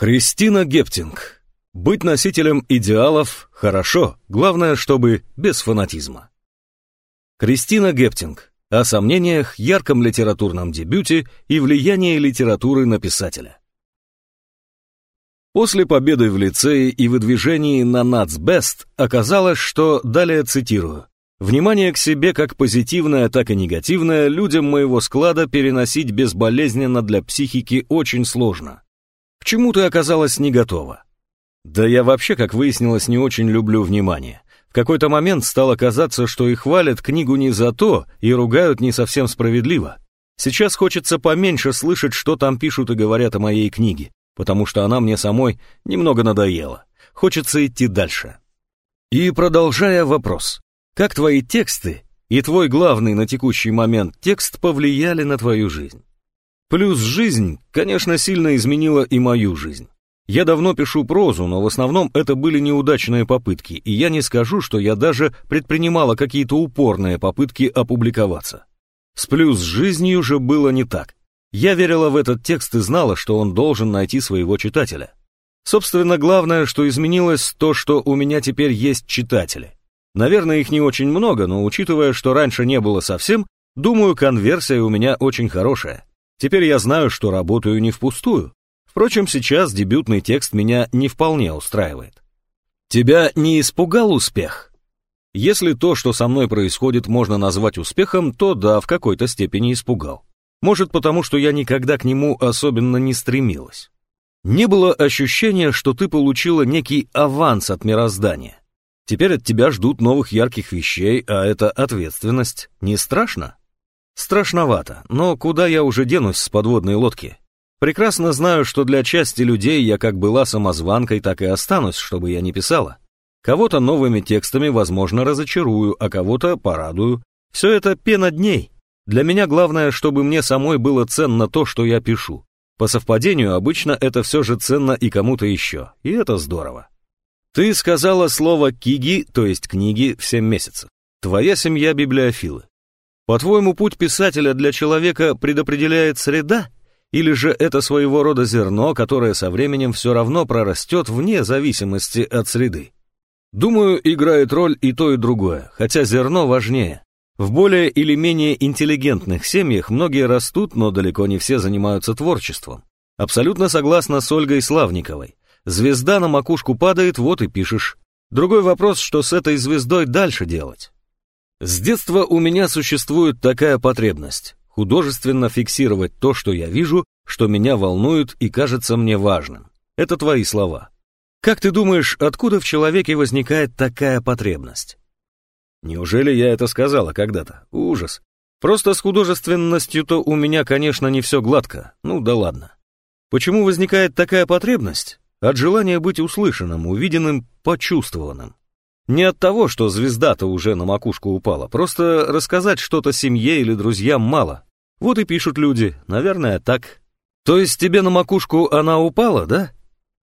Кристина Гептинг. Быть носителем идеалов хорошо, главное, чтобы без фанатизма. Кристина Гептинг. О сомнениях, ярком литературном дебюте и влиянии литературы на писателя. После победы в лицее и выдвижении на нацбест оказалось, что, далее цитирую, «Внимание к себе как позитивное, так и негативное людям моего склада переносить безболезненно для психики очень сложно. Чему ты оказалась не готова? Да я вообще, как выяснилось, не очень люблю внимание. В какой-то момент стало казаться, что и хвалят книгу не за то, и ругают не совсем справедливо. Сейчас хочется поменьше слышать, что там пишут и говорят о моей книге, потому что она мне самой немного надоела. Хочется идти дальше. И продолжая вопрос. Как твои тексты и твой главный на текущий момент текст повлияли на твою жизнь? Плюс жизнь, конечно, сильно изменила и мою жизнь. Я давно пишу прозу, но в основном это были неудачные попытки, и я не скажу, что я даже предпринимала какие-то упорные попытки опубликоваться. С плюс жизнью же было не так. Я верила в этот текст и знала, что он должен найти своего читателя. Собственно, главное, что изменилось, то, что у меня теперь есть читатели. Наверное, их не очень много, но учитывая, что раньше не было совсем, думаю, конверсия у меня очень хорошая. Теперь я знаю, что работаю не впустую. Впрочем, сейчас дебютный текст меня не вполне устраивает. Тебя не испугал успех? Если то, что со мной происходит, можно назвать успехом, то да, в какой-то степени испугал. Может, потому что я никогда к нему особенно не стремилась. Не было ощущения, что ты получила некий аванс от мироздания. Теперь от тебя ждут новых ярких вещей, а это ответственность. Не страшно? Страшновато, но куда я уже денусь с подводной лодки? Прекрасно знаю, что для части людей я как была самозванкой, так и останусь, чтобы я не писала. Кого-то новыми текстами, возможно, разочарую, а кого-то порадую. Все это пена дней. Для меня главное, чтобы мне самой было ценно то, что я пишу. По совпадению, обычно это все же ценно и кому-то еще, и это здорово. Ты сказала слово «киги», то есть книги, в семь месяцев. Твоя семья библиофилы. По-твоему, путь писателя для человека предопределяет среда? Или же это своего рода зерно, которое со временем все равно прорастет вне зависимости от среды? Думаю, играет роль и то, и другое, хотя зерно важнее. В более или менее интеллигентных семьях многие растут, но далеко не все занимаются творчеством. Абсолютно согласна с Ольгой Славниковой. Звезда на макушку падает, вот и пишешь. Другой вопрос, что с этой звездой дальше делать. С детства у меня существует такая потребность – художественно фиксировать то, что я вижу, что меня волнует и кажется мне важным. Это твои слова. Как ты думаешь, откуда в человеке возникает такая потребность? Неужели я это сказала когда-то? Ужас. Просто с художественностью-то у меня, конечно, не все гладко. Ну да ладно. Почему возникает такая потребность? От желания быть услышанным, увиденным, почувствованным. Не от того, что звезда-то уже на макушку упала, просто рассказать что-то семье или друзьям мало. Вот и пишут люди, наверное, так. То есть тебе на макушку она упала, да?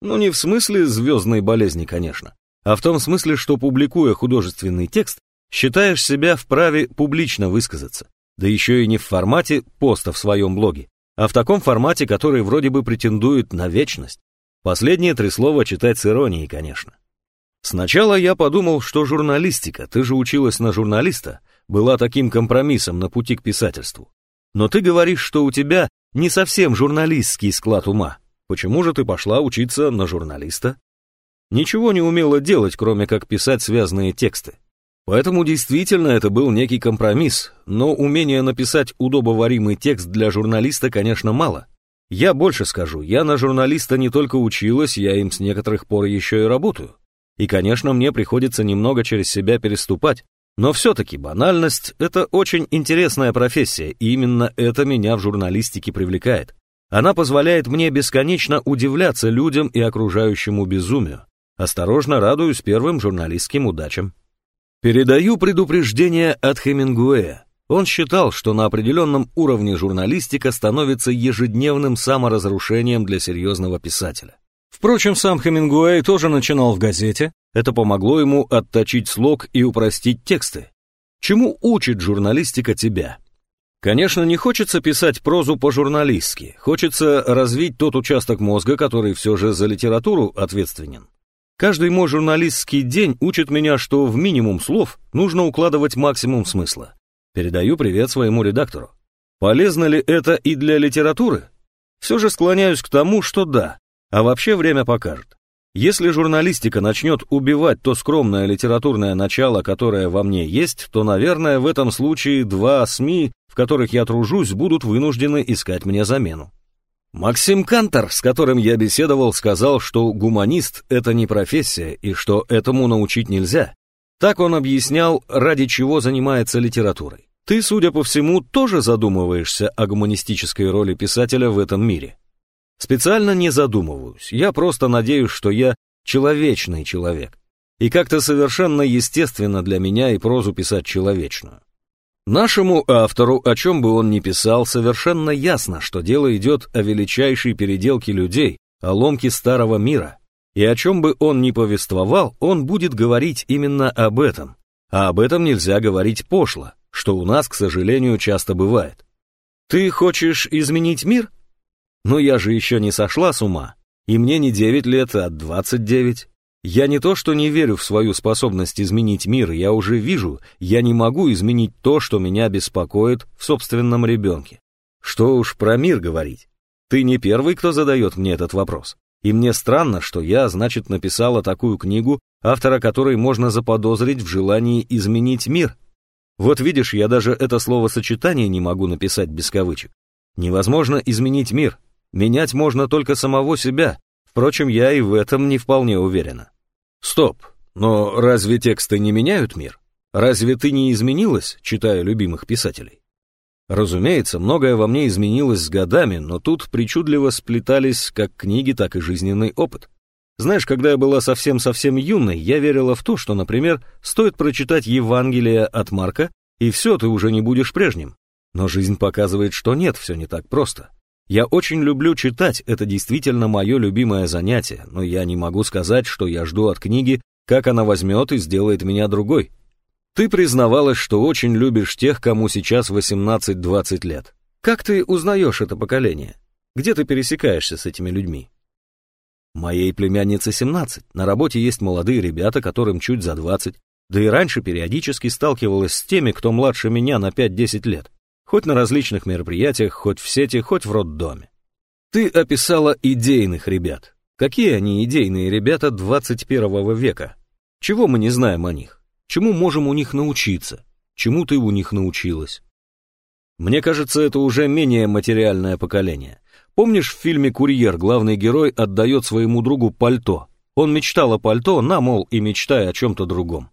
Ну не в смысле звездной болезни, конечно, а в том смысле, что публикуя художественный текст, считаешь себя вправе публично высказаться. Да еще и не в формате поста в своем блоге, а в таком формате, который вроде бы претендует на вечность. Последние три слова читать с иронией, конечно. Сначала я подумал, что журналистика, ты же училась на журналиста, была таким компромиссом на пути к писательству. Но ты говоришь, что у тебя не совсем журналистский склад ума. Почему же ты пошла учиться на журналиста? Ничего не умела делать, кроме как писать связанные тексты. Поэтому действительно это был некий компромисс, но умения написать удобоваримый текст для журналиста, конечно, мало. Я больше скажу, я на журналиста не только училась, я им с некоторых пор еще и работаю. И, конечно, мне приходится немного через себя переступать. Но все-таки банальность — это очень интересная профессия, и именно это меня в журналистике привлекает. Она позволяет мне бесконечно удивляться людям и окружающему безумию. Осторожно радуюсь первым журналистским удачам. Передаю предупреждение от Хемингуэя. Он считал, что на определенном уровне журналистика становится ежедневным саморазрушением для серьезного писателя. Впрочем, сам Хемингуэй тоже начинал в газете, это помогло ему отточить слог и упростить тексты. Чему учит журналистика тебя? Конечно, не хочется писать прозу по-журналистски, хочется развить тот участок мозга, который все же за литературу ответственен. Каждый мой журналистский день учит меня, что в минимум слов нужно укладывать максимум смысла. Передаю привет своему редактору. Полезно ли это и для литературы? Все же склоняюсь к тому, что да, а вообще время покажет. Если журналистика начнет убивать то скромное литературное начало, которое во мне есть, то, наверное, в этом случае два СМИ, в которых я тружусь, будут вынуждены искать мне замену. Максим Кантор, с которым я беседовал, сказал, что гуманист — это не профессия и что этому научить нельзя. Так он объяснял, ради чего занимается литературой. Ты, судя по всему, тоже задумываешься о гуманистической роли писателя в этом мире. Специально не задумываюсь, я просто надеюсь, что я человечный человек. И как-то совершенно естественно для меня и прозу писать человечную. Нашему автору, о чем бы он ни писал, совершенно ясно, что дело идет о величайшей переделке людей, о ломке старого мира. И о чем бы он ни повествовал, он будет говорить именно об этом. А об этом нельзя говорить пошло, что у нас, к сожалению, часто бывает. Ты хочешь изменить мир? Но я же еще не сошла с ума, и мне не 9 лет, а 29. Я не то, что не верю в свою способность изменить мир, я уже вижу, я не могу изменить то, что меня беспокоит в собственном ребенке. Что уж про мир говорить. Ты не первый, кто задает мне этот вопрос. И мне странно, что я, значит, написала такую книгу, автора которой можно заподозрить в желании изменить мир. Вот видишь, я даже это словосочетание не могу написать без кавычек. Невозможно изменить мир. Менять можно только самого себя, Впрочем, я и в этом не вполне уверена. Стоп, но разве тексты не меняют мир? Разве ты не изменилась, читая любимых писателей? Разумеется, многое во мне изменилось с годами, но тут причудливо сплетались как книги, так и жизненный опыт. Знаешь, когда я была совсем-совсем юной, я верила в то, что, например, стоит прочитать Евангелие от Марка, и все, ты уже не будешь прежним. Но жизнь показывает, что нет, все не так просто. Я очень люблю читать, это действительно мое любимое занятие, но я не могу сказать, что я жду от книги, как она возьмет и сделает меня другой. Ты признавалась, что очень любишь тех, кому сейчас 18-20 лет. Как ты узнаешь это поколение? Где ты пересекаешься с этими людьми? Моей племяннице 17, на работе есть молодые ребята, которым чуть за 20, да и раньше периодически сталкивалась с теми, кто младше меня на 5-10 лет хоть на различных мероприятиях, хоть в сети, хоть в роддоме. Ты описала идейных ребят. Какие они идейные ребята 21 века? Чего мы не знаем о них? Чему можем у них научиться? Чему ты у них научилась? Мне кажется, это уже менее материальное поколение. Помнишь, в фильме «Курьер» главный герой отдает своему другу пальто? Он мечтал о пальто, на, мол, и мечтая о чем-то другом.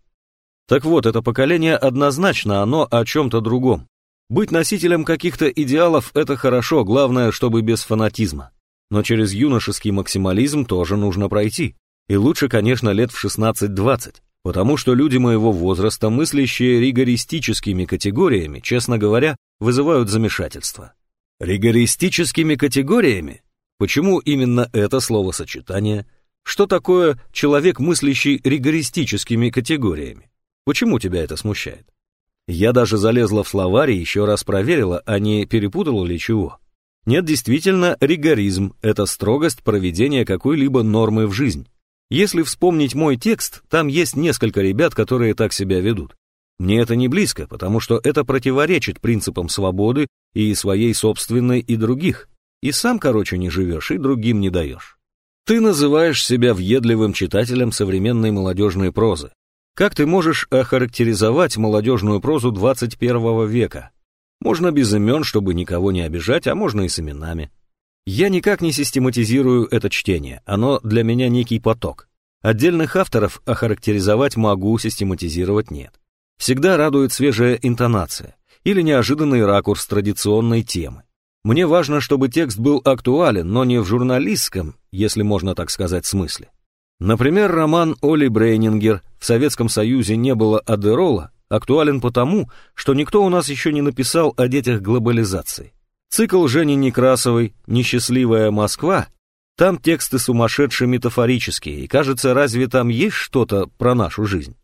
Так вот, это поколение однозначно оно о чем-то другом. Быть носителем каких-то идеалов – это хорошо, главное, чтобы без фанатизма. Но через юношеский максимализм тоже нужно пройти. И лучше, конечно, лет в 16-20, потому что люди моего возраста, мыслящие ригористическими категориями, честно говоря, вызывают замешательство. Ригористическими категориями? Почему именно это словосочетание? Что такое человек, мыслящий ригористическими категориями? Почему тебя это смущает? Я даже залезла в словарь и еще раз проверила, а не перепутала ли чего. Нет, действительно, ригоризм – это строгость проведения какой-либо нормы в жизнь. Если вспомнить мой текст, там есть несколько ребят, которые так себя ведут. Мне это не близко, потому что это противоречит принципам свободы и своей собственной, и других. И сам, короче, не живешь, и другим не даешь. Ты называешь себя въедливым читателем современной молодежной прозы. Как ты можешь охарактеризовать молодежную прозу 21 века? Можно без имен, чтобы никого не обижать, а можно и с именами. Я никак не систематизирую это чтение, оно для меня некий поток. Отдельных авторов охарактеризовать могу, систематизировать нет. Всегда радует свежая интонация или неожиданный ракурс традиционной темы. Мне важно, чтобы текст был актуален, но не в журналистском, если можно так сказать, смысле. Например, роман Оли Брейнингер «В Советском Союзе не было Адерола» актуален потому, что никто у нас еще не написал о детях глобализации. Цикл Жени Некрасовой «Несчастливая Москва» Там тексты сумасшедшие метафорические, и кажется, разве там есть что-то про нашу жизнь?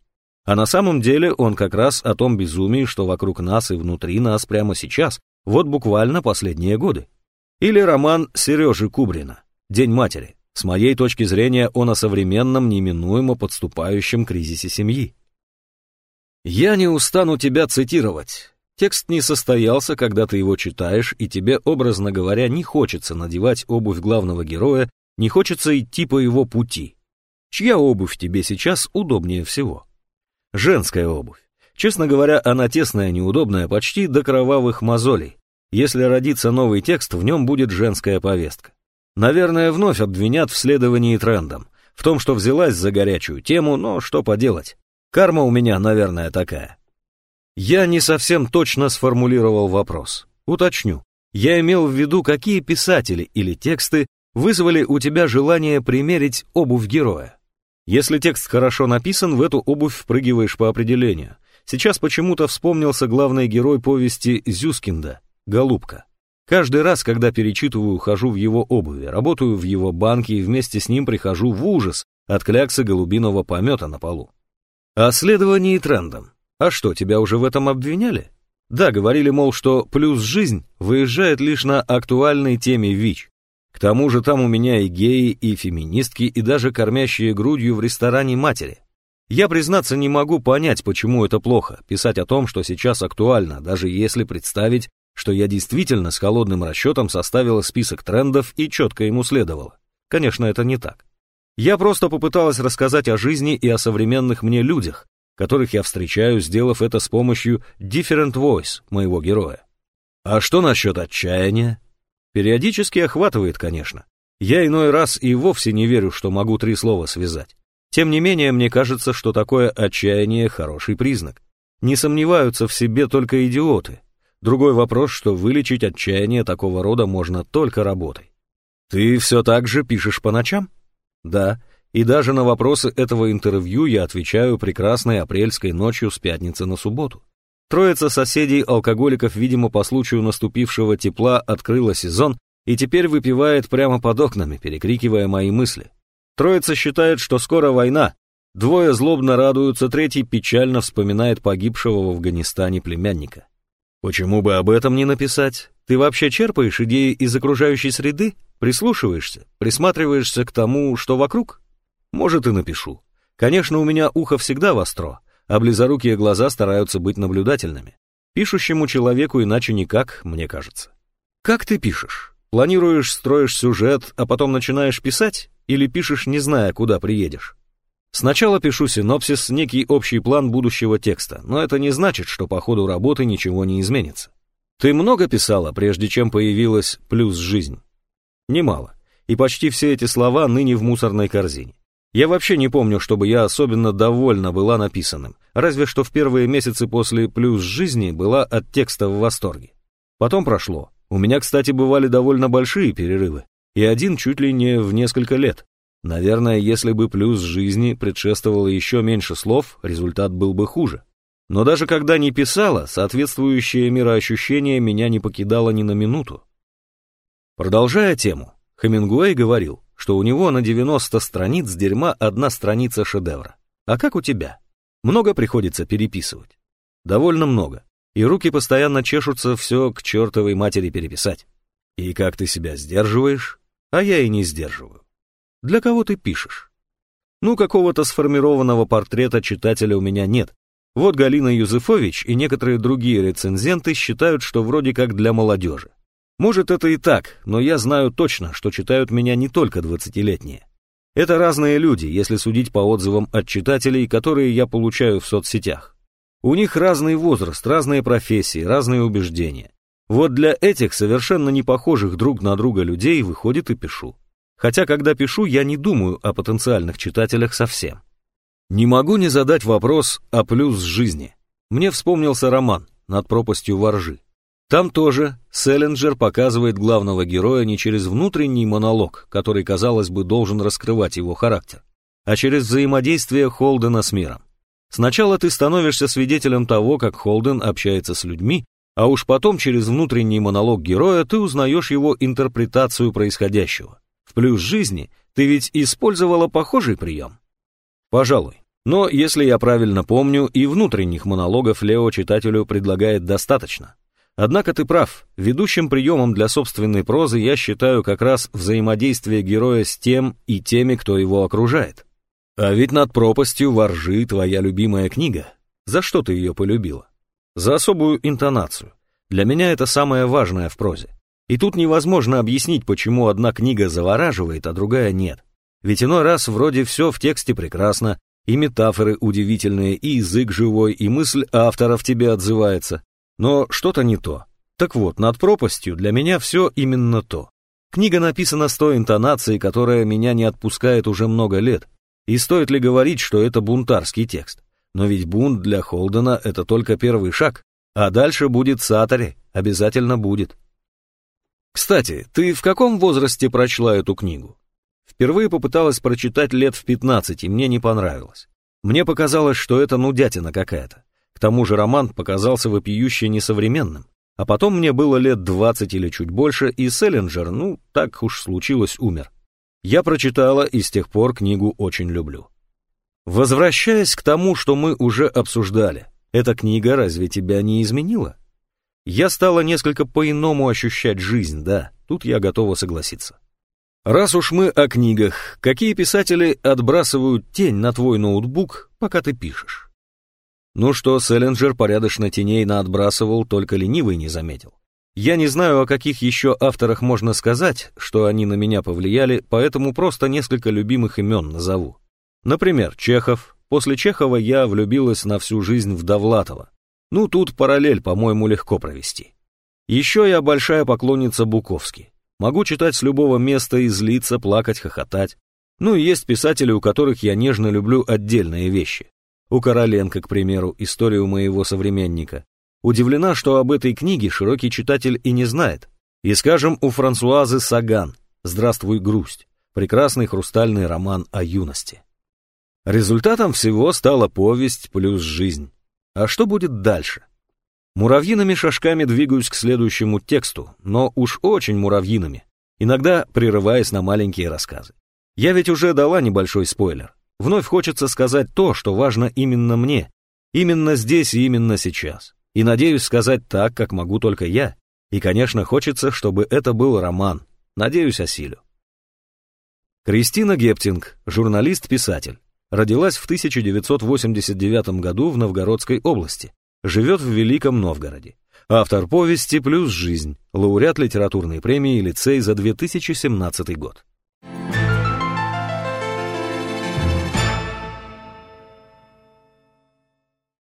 А на самом деле он как раз о том безумии, что вокруг нас и внутри нас прямо сейчас, Вот буквально последние годы. Или роман Сережи Кубрина «День матери». С моей точки зрения, он о современном, неминуемо подступающем кризисе семьи. Я не устану тебя цитировать. Текст не состоялся, когда ты его читаешь, и тебе, образно говоря, не хочется надевать обувь главного героя, не хочется идти по его пути. Чья обувь тебе сейчас удобнее всего? Женская обувь. Честно говоря, она тесная, неудобная, почти до кровавых мозолей. Если родится новый текст, в нем будет женская повестка. Наверное, вновь обвинят в следовании трендам, в том, что взялась за горячую тему, но что поделать. Карма у меня, наверное, такая. Я не совсем точно сформулировал вопрос. Уточню. Я имел в виду, какие писатели или тексты вызвали у тебя желание примерить обувь героя. Если текст хорошо написан, в эту обувь впрыгиваешь по определению. Сейчас почему-то вспомнился главный герой повести Зюскинда «Голубка». Каждый раз, когда перечитываю, хожу в его обуви, работаю в его банке и вместе с ним прихожу в ужас от кляксы голубиного помета на полу. О следовании трендам. А что, тебя уже в этом обвиняли? Да, говорили, мол, что плюс жизнь выезжает лишь на актуальной теме ВИЧ. К тому же там у меня и геи, и феминистки, и даже кормящие грудью в ресторане матери. Я, признаться, не могу понять, почему это плохо, писать о том, что сейчас актуально, даже если представить, что я действительно с холодным расчетом составила список трендов и четко ему следовала. Конечно, это не так. Я просто попыталась рассказать о жизни и о современных мне людях, которых я встречаю, сделав это с помощью Different Voice моего героя. А что насчет отчаяния? Периодически охватывает, конечно. Я иной раз и вовсе не верю, что могу три слова связать. Тем не менее, мне кажется, что такое отчаяние – хороший признак. Не сомневаются в себе только идиоты. Другой вопрос, что вылечить отчаяние такого рода можно только работой. Ты все так же пишешь по ночам? Да, и даже на вопросы этого интервью я отвечаю прекрасной апрельской ночью с пятницы на субботу. Троица соседей-алкоголиков, видимо, по случаю наступившего тепла открыла сезон и теперь выпивает прямо под окнами, перекрикивая мои мысли. Троица считает, что скоро война. Двое злобно радуются, третий печально вспоминает погибшего в Афганистане племянника. Почему бы об этом не написать? Ты вообще черпаешь идеи из окружающей среды? Прислушиваешься? Присматриваешься к тому, что вокруг? Может, и напишу. Конечно, у меня ухо всегда востро, а близорукие глаза стараются быть наблюдательными. Пишущему человеку иначе никак, мне кажется. Как ты пишешь? Планируешь, строишь сюжет, а потом начинаешь писать? Или пишешь, не зная, куда приедешь? Сначала пишу синопсис, некий общий план будущего текста, но это не значит, что по ходу работы ничего не изменится. Ты много писала, прежде чем появилась «плюс жизнь»? Немало. И почти все эти слова ныне в мусорной корзине. Я вообще не помню, чтобы я особенно довольна была написанным, разве что в первые месяцы после «плюс жизни» была от текста в восторге. Потом прошло. У меня, кстати, бывали довольно большие перерывы и один чуть ли не в несколько лет. Наверное, если бы плюс жизни предшествовало еще меньше слов, результат был бы хуже. Но даже когда не писала, соответствующее мироощущение меня не покидало ни на минуту. Продолжая тему, Хемингуэй говорил, что у него на 90 страниц дерьма одна страница шедевра. А как у тебя? Много приходится переписывать? Довольно много. И руки постоянно чешутся все к чертовой матери переписать. И как ты себя сдерживаешь? а я и не сдерживаю. Для кого ты пишешь? Ну, какого-то сформированного портрета читателя у меня нет. Вот Галина Юзефович и некоторые другие рецензенты считают, что вроде как для молодежи. Может, это и так, но я знаю точно, что читают меня не только двадцатилетние. Это разные люди, если судить по отзывам от читателей, которые я получаю в соцсетях. У них разный возраст, разные профессии, разные убеждения. Вот для этих совершенно не похожих друг на друга людей выходит и пишу. Хотя, когда пишу, я не думаю о потенциальных читателях совсем. Не могу не задать вопрос о плюс жизни. Мне вспомнился роман «Над пропастью воржи». Там тоже Селлинджер показывает главного героя не через внутренний монолог, который, казалось бы, должен раскрывать его характер, а через взаимодействие Холдена с миром. Сначала ты становишься свидетелем того, как Холден общается с людьми, а уж потом через внутренний монолог героя ты узнаешь его интерпретацию происходящего. В плюс жизни ты ведь использовала похожий прием? Пожалуй. Но, если я правильно помню, и внутренних монологов Лео читателю предлагает достаточно. Однако ты прав, ведущим приемом для собственной прозы я считаю как раз взаимодействие героя с тем и теми, кто его окружает. А ведь над пропастью воржи твоя любимая книга. За что ты ее полюбила? За особую интонацию. Для меня это самое важное в прозе. И тут невозможно объяснить, почему одна книга завораживает, а другая нет. Ведь иной раз вроде все в тексте прекрасно, и метафоры удивительные, и язык живой, и мысль автора в тебе отзывается. Но что-то не то. Так вот, над пропастью для меня все именно то. Книга написана с той интонацией, которая меня не отпускает уже много лет. И стоит ли говорить, что это бунтарский текст? Но ведь бунт для Холдена — это только первый шаг, а дальше будет Сатари, обязательно будет. Кстати, ты в каком возрасте прочла эту книгу? Впервые попыталась прочитать лет в 15, и мне не понравилось. Мне показалось, что это нудятина какая-то. К тому же роман показался вопиюще несовременным. А потом мне было лет 20 или чуть больше, и Селлинджер, ну, так уж случилось, умер. Я прочитала и с тех пор книгу очень люблю. Возвращаясь к тому, что мы уже обсуждали, эта книга разве тебя не изменила? Я стала несколько по-иному ощущать жизнь, да, тут я готова согласиться. Раз уж мы о книгах, какие писатели отбрасывают тень на твой ноутбук, пока ты пишешь? Ну что, Селлинджер порядочно теней наотбрасывал, только ленивый не заметил. Я не знаю, о каких еще авторах можно сказать, что они на меня повлияли, поэтому просто несколько любимых имен назову. Например, Чехов. После Чехова я влюбилась на всю жизнь в Довлатова. Ну, тут параллель, по-моему, легко провести. Еще я большая поклонница Буковски. Могу читать с любого места и злиться, плакать, хохотать. Ну и есть писатели, у которых я нежно люблю отдельные вещи. У Короленко, к примеру, историю моего современника. Удивлена, что об этой книге широкий читатель и не знает. И, скажем, у Франсуазы Саган «Здравствуй, грусть» прекрасный хрустальный роман о юности. Результатом всего стала повесть плюс жизнь. А что будет дальше? Муравьиными шажками двигаюсь к следующему тексту, но уж очень муравьиными, иногда прерываясь на маленькие рассказы. Я ведь уже дала небольшой спойлер. Вновь хочется сказать то, что важно именно мне, именно здесь и именно сейчас. И надеюсь сказать так, как могу только я. И, конечно, хочется, чтобы это был роман. Надеюсь, осилю. Кристина Гептинг, журналист-писатель. Родилась в 1989 году в Новгородской области. Живет в Великом Новгороде. Автор повести «Плюс жизнь», лауреат литературной премии «Лицей» за 2017 год.